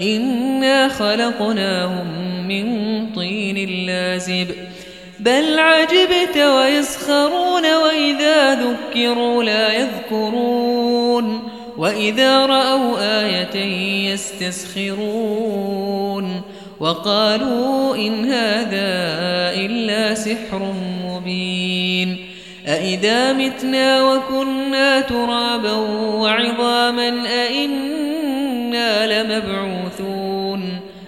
إنا خلقناهم من طين لازب بل عجبت ويسخرون وإذا ذكروا لا يذكرون وإذا رأوا آية يستسخرون وقالوا إن هذا إلا سحر مبين أئذا متنا وكنا ترابا وعظاما أئنا لمبعوثون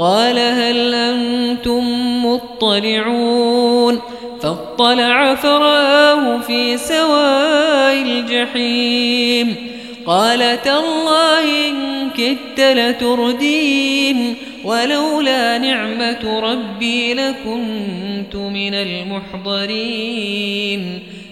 قال هل أنتم مطلعون فاطلع فرآه في سواء الجحيم قال تالله إن كدت لتردين ولولا نعمة ربي لكنت من المحضرين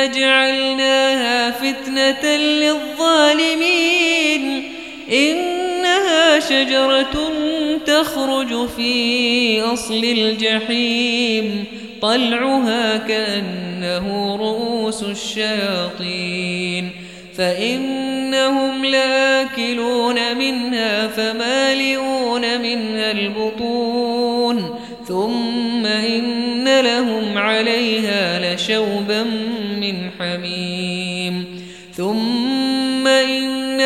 إنا جعلناها فتنة للظالمين. إنها شجرة تخرج في أصل الجحيم. طلعها كأنه رؤوس الشياطين. فإنهم لاكلون منها فمالئون منها البطون. ثم إن لهم عليها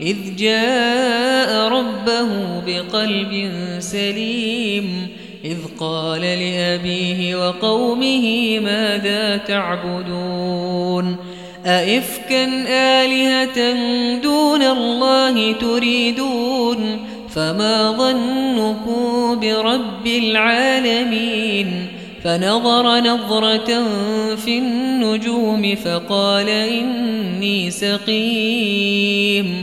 إذ جاء ربه بقلب سليم إذ قال لأبيه وقومه ماذا تعبدون؟ أئفكا آلهة دون الله تريدون؟ فما ظنكم برب العالمين؟ فنظر نظرة في النجوم فقال إني سقيم.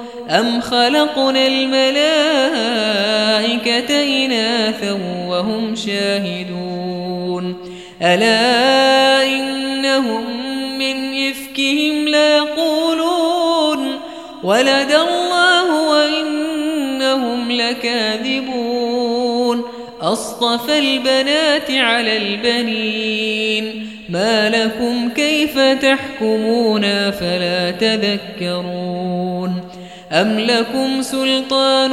أم خلقنا الملائكة إناثا وهم شاهدون ألا إنهم من إفكهم ليقولون ولد الله وإنهم لكاذبون أصطفى البنات على البنين ما لكم كيف تحكمون فلا تذكرون أم لكم سلطان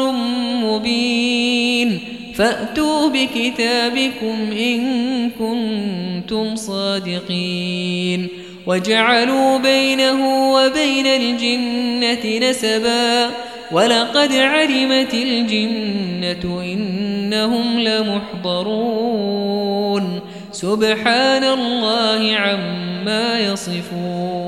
مبين فأتوا بكتابكم إن كنتم صادقين وجعلوا بينه وبين الجنة نسبا ولقد علمت الجنة إنهم لمحضرون سبحان الله عما يصفون